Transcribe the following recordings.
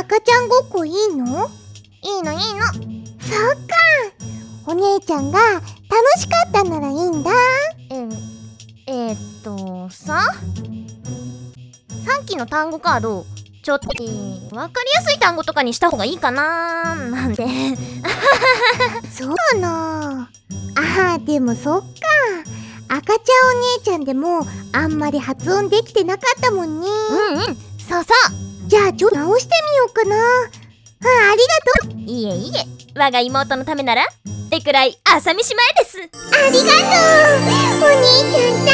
赤ちゃんごっこいいの？いいのいいの。そっか。お姉ちゃんが楽しかったならいいんだ。ええー、っとさ？さっきの単語カードちょっとわかりやすい単語とかにした方がいいかなーなんて。そうかな。あーでもそっか。赤ちゃんお姉ちゃんでもあんまり発音できてなかったもんね。うんうん。そうそうじゃあちょっと直してみようかな。あありがとう。いえいえ我が妹のためならってくらい朝飯前です。ありがとう。お兄ちゃん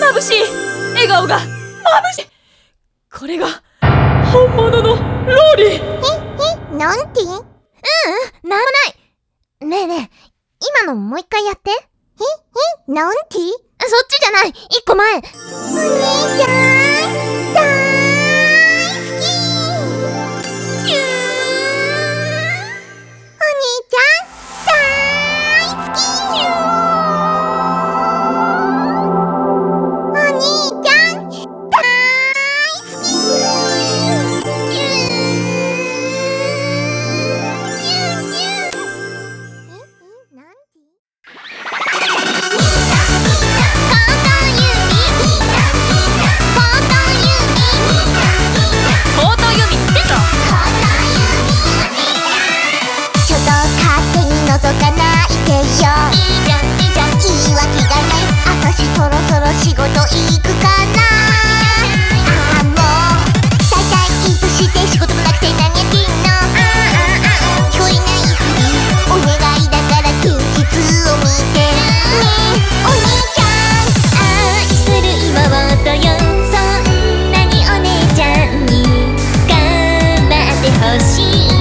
だ。眩しい。笑顔が。眩しい。これが本物のローリ。ーえなんて？なんもない。ねえねえ今のもう一回やって。なんて？そっちじゃない。一個前。お姉ちゃん see